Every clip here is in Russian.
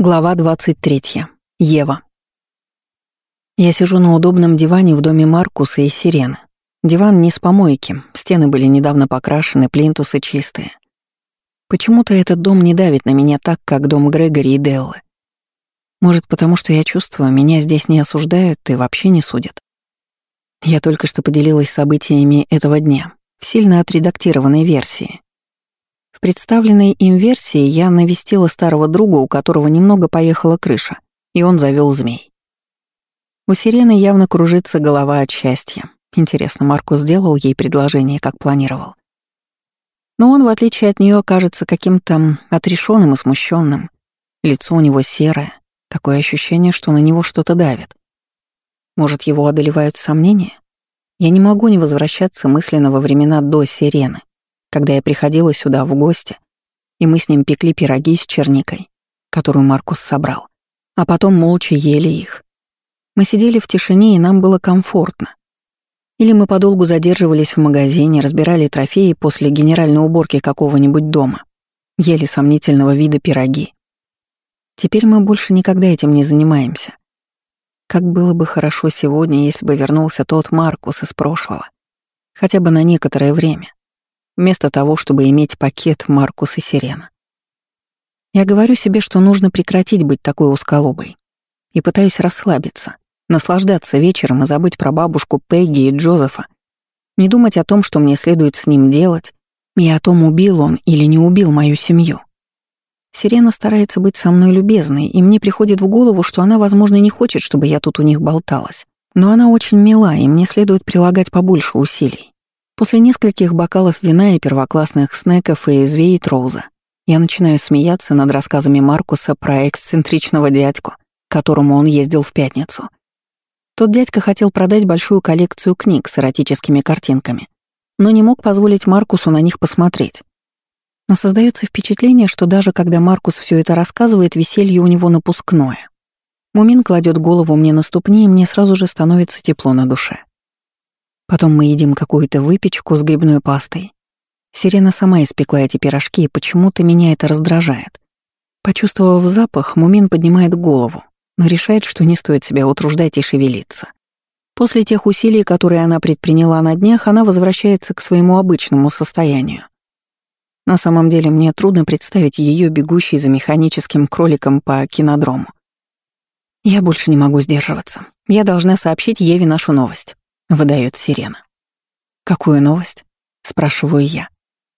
Глава 23. Ева. Я сижу на удобном диване в доме Маркуса и Сирены. Диван не с помойки, стены были недавно покрашены, плинтусы чистые. Почему-то этот дом не давит на меня так, как дом Грегори и Деллы. Может, потому что я чувствую, меня здесь не осуждают и вообще не судят. Я только что поделилась событиями этого дня в сильно отредактированной версии, в представленной им версии я навестила старого друга, у которого немного поехала крыша, и он завел змей. У Сирены явно кружится голова от счастья. Интересно, Маркус сделал ей предложение, как планировал. Но он, в отличие от нее, кажется каким-то отрешенным и смущенным. Лицо у него серое, такое ощущение, что на него что-то давит. Может, его одолевают сомнения? Я не могу не возвращаться мысленно во времена до Сирены когда я приходила сюда в гости, и мы с ним пекли пироги с черникой, которую Маркус собрал, а потом молча ели их. Мы сидели в тишине, и нам было комфортно. Или мы подолгу задерживались в магазине, разбирали трофеи после генеральной уборки какого-нибудь дома, ели сомнительного вида пироги. Теперь мы больше никогда этим не занимаемся. Как было бы хорошо сегодня, если бы вернулся тот Маркус из прошлого. Хотя бы на некоторое время вместо того, чтобы иметь пакет Маркус и Сирена. Я говорю себе, что нужно прекратить быть такой узколобой. И пытаюсь расслабиться, наслаждаться вечером и забыть про бабушку Пегги и Джозефа, не думать о том, что мне следует с ним делать, и о том, убил он или не убил мою семью. Сирена старается быть со мной любезной, и мне приходит в голову, что она, возможно, не хочет, чтобы я тут у них болталась. Но она очень мила, и мне следует прилагать побольше усилий. После нескольких бокалов вина и первоклассных снеков и извеет Роуза, я начинаю смеяться над рассказами Маркуса про эксцентричного дядьку, которому он ездил в пятницу. Тот дядька хотел продать большую коллекцию книг с эротическими картинками, но не мог позволить Маркусу на них посмотреть. Но создается впечатление, что даже когда Маркус все это рассказывает, веселье у него напускное. Мумин кладет голову мне на ступни, и мне сразу же становится тепло на душе. Потом мы едим какую-то выпечку с грибной пастой. Сирена сама испекла эти пирожки, и почему-то меня это раздражает. Почувствовав запах, Мумин поднимает голову, но решает, что не стоит себя утруждать и шевелиться. После тех усилий, которые она предприняла на днях, она возвращается к своему обычному состоянию. На самом деле мне трудно представить ее бегущей за механическим кроликом по кинодрому. Я больше не могу сдерживаться. Я должна сообщить Еве нашу новость. — выдает сирена. «Какую новость?» — спрашиваю я.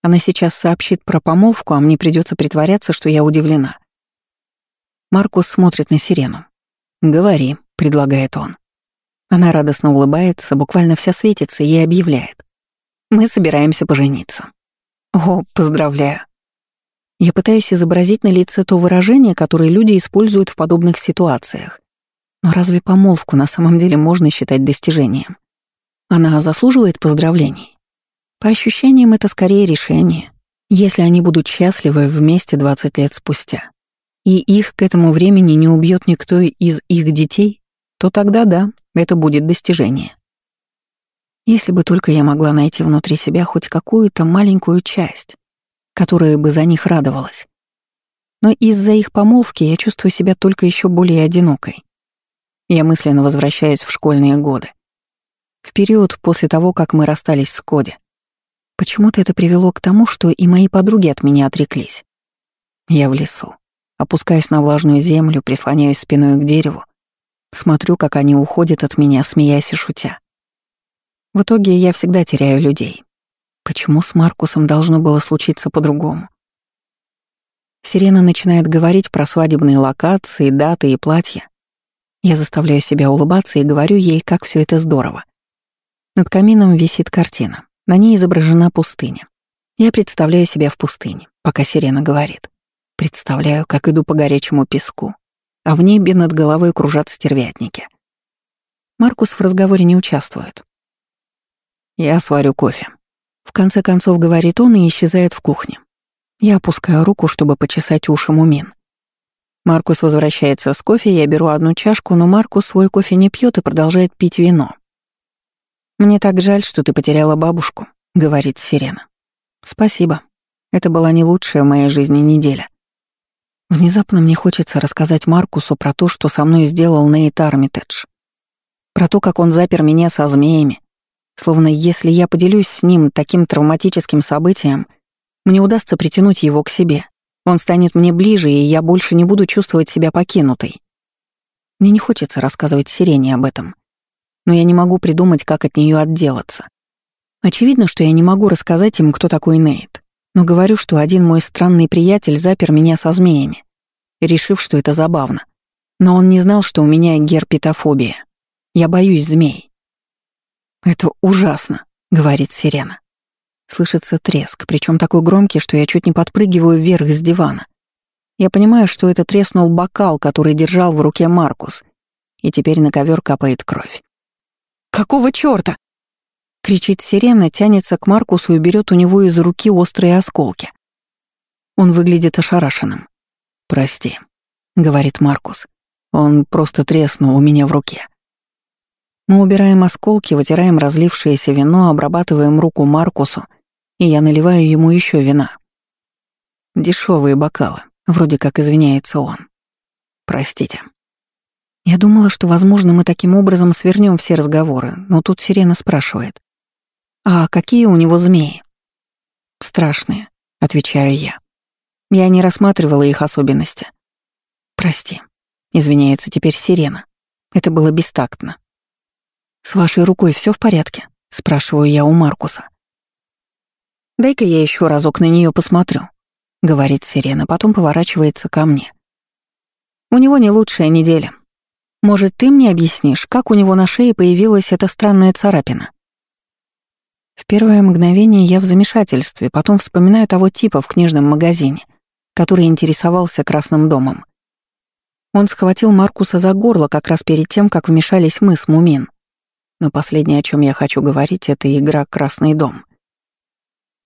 Она сейчас сообщит про помолвку, а мне придется притворяться, что я удивлена. Маркус смотрит на сирену. «Говори», — предлагает он. Она радостно улыбается, буквально вся светится и объявляет. «Мы собираемся пожениться». «О, поздравляю». Я пытаюсь изобразить на лице то выражение, которое люди используют в подобных ситуациях. Но разве помолвку на самом деле можно считать достижением? Она заслуживает поздравлений. По ощущениям, это скорее решение, если они будут счастливы вместе 20 лет спустя, и их к этому времени не убьет никто из их детей, то тогда да, это будет достижение. Если бы только я могла найти внутри себя хоть какую-то маленькую часть, которая бы за них радовалась. Но из-за их помолвки я чувствую себя только еще более одинокой. Я мысленно возвращаюсь в школьные годы, в период после того, как мы расстались с Коди. Почему-то это привело к тому, что и мои подруги от меня отреклись. Я в лесу, опускаюсь на влажную землю, прислоняюсь спиной к дереву, смотрю, как они уходят от меня, смеясь и шутя. В итоге я всегда теряю людей. Почему с Маркусом должно было случиться по-другому? Сирена начинает говорить про свадебные локации, даты и платья. Я заставляю себя улыбаться и говорю ей, как все это здорово. Над камином висит картина. На ней изображена пустыня. Я представляю себя в пустыне, пока сирена говорит. Представляю, как иду по горячему песку, а в небе над головой кружат стервятники. Маркус в разговоре не участвует. Я сварю кофе. В конце концов, говорит он и исчезает в кухне. Я опускаю руку, чтобы почесать уши Мумин. Маркус возвращается с кофе, я беру одну чашку, но Маркус свой кофе не пьет и продолжает пить вино. «Мне так жаль, что ты потеряла бабушку», — говорит Сирена. «Спасибо. Это была не лучшая в моей жизни неделя». Внезапно мне хочется рассказать Маркусу про то, что со мной сделал Нейт Армитедж. Про то, как он запер меня со змеями. Словно если я поделюсь с ним таким травматическим событием, мне удастся притянуть его к себе. Он станет мне ближе, и я больше не буду чувствовать себя покинутой. Мне не хочется рассказывать Сирене об этом. Но я не могу придумать, как от нее отделаться. Очевидно, что я не могу рассказать им, кто такой Нейт но говорю, что один мой странный приятель запер меня со змеями, решив, что это забавно. Но он не знал, что у меня герпетофобия. Я боюсь змей. «Это ужасно», — говорит сирена. Слышится треск, причем такой громкий, что я чуть не подпрыгиваю вверх с дивана. Я понимаю, что это треснул бокал, который держал в руке Маркус, и теперь на ковер капает кровь. «Какого чёрта?» Кричит сирена, тянется к Маркусу и берет у него из руки острые осколки. Он выглядит ошарашенным. «Прости», — говорит Маркус. «Он просто треснул у меня в руке». Мы убираем осколки, вытираем разлившееся вино, обрабатываем руку Маркусу, и я наливаю ему еще вина. Дешевые бокалы, вроде как извиняется он. Простите. Я думала, что, возможно, мы таким образом свернем все разговоры, но тут Сирена спрашивает. «А какие у него змеи?» «Страшные», — отвечаю я. Я не рассматривала их особенности. «Прости», — извиняется теперь Сирена. Это было бестактно. «С вашей рукой все в порядке?» — спрашиваю я у Маркуса. «Дай-ка я еще разок на нее посмотрю», — говорит Сирена, потом поворачивается ко мне. «У него не лучшая неделя. Может, ты мне объяснишь, как у него на шее появилась эта странная царапина?» В первое мгновение я в замешательстве, потом вспоминаю того типа в книжном магазине, который интересовался Красным домом. Он схватил Маркуса за горло как раз перед тем, как вмешались мы с Мумин. Но последнее, о чем я хочу говорить, это игра «Красный дом».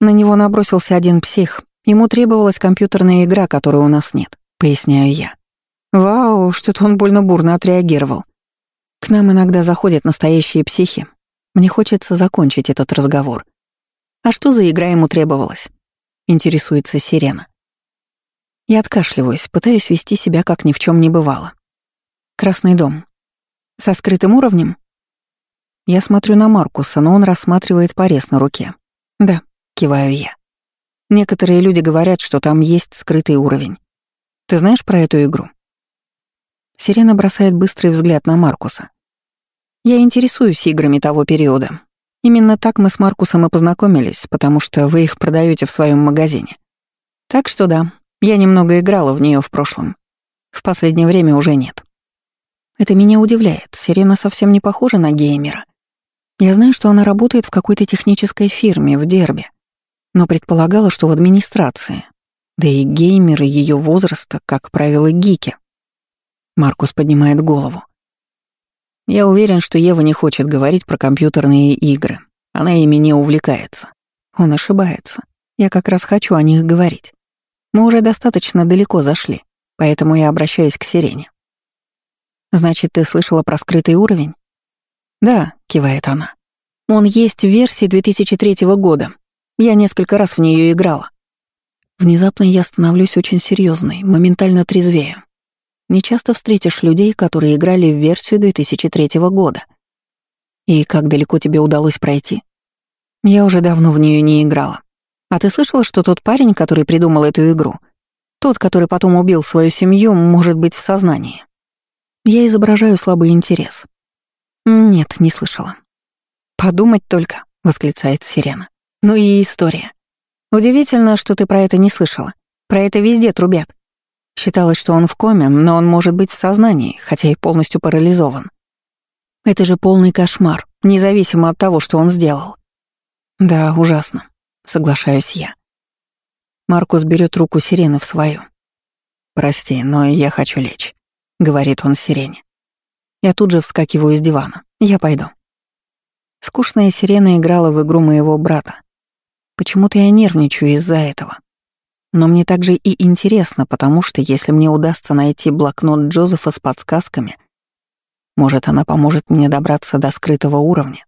На него набросился один псих. Ему требовалась компьютерная игра, которой у нас нет, поясняю я. Вау, что-то он больно бурно отреагировал. К нам иногда заходят настоящие психи, мне хочется закончить этот разговор. А что за игра ему требовалась? Интересуется Сирена. Я откашливаюсь, пытаюсь вести себя как ни в чем не бывало. Красный дом. Со скрытым уровнем? Я смотрю на Маркуса, но он рассматривает порез на руке. Да, киваю я. Некоторые люди говорят, что там есть скрытый уровень. Ты знаешь про эту игру? Сирена бросает быстрый взгляд на Маркуса. Я интересуюсь играми того периода. Именно так мы с Маркусом и познакомились, потому что вы их продаете в своем магазине. Так что да, я немного играла в нее в прошлом. В последнее время уже нет. Это меня удивляет. Сирена совсем не похожа на геймера. Я знаю, что она работает в какой-то технической фирме в Дербе, но предполагала, что в администрации. Да и геймеры ее возраста, как правило, гики. Маркус поднимает голову. Я уверен, что Ева не хочет говорить про компьютерные игры. Она ими не увлекается. Он ошибается. Я как раз хочу о них говорить. Мы уже достаточно далеко зашли, поэтому я обращаюсь к Сирене. «Значит, ты слышала про скрытый уровень?» «Да», — кивает она. «Он есть в версии 2003 года. Я несколько раз в нее играла». Внезапно я становлюсь очень серьезной, моментально трезвею. Не часто встретишь людей, которые играли в версию 2003 года. И как далеко тебе удалось пройти? Я уже давно в нее не играла. А ты слышала, что тот парень, который придумал эту игру, тот, который потом убил свою семью, может быть в сознании? Я изображаю слабый интерес. Нет, не слышала. «Подумать только», — восклицает Сирена. «Ну и история. Удивительно, что ты про это не слышала. Про это везде трубят. Считалось, что он в коме, но он может быть в сознании, хотя и полностью парализован. Это же полный кошмар, независимо от того, что он сделал. Да, ужасно, соглашаюсь я. Маркус берет руку Сирены в свою. «Прости, но я хочу лечь», — говорит он Сирене. Я тут же вскакиваю с дивана. Я пойду. Скучная Сирена играла в игру моего брата. Почему-то я нервничаю из-за этого. Но мне также и интересно, потому что если мне удастся найти блокнот Джозефа с подсказками, может, она поможет мне добраться до скрытого уровня.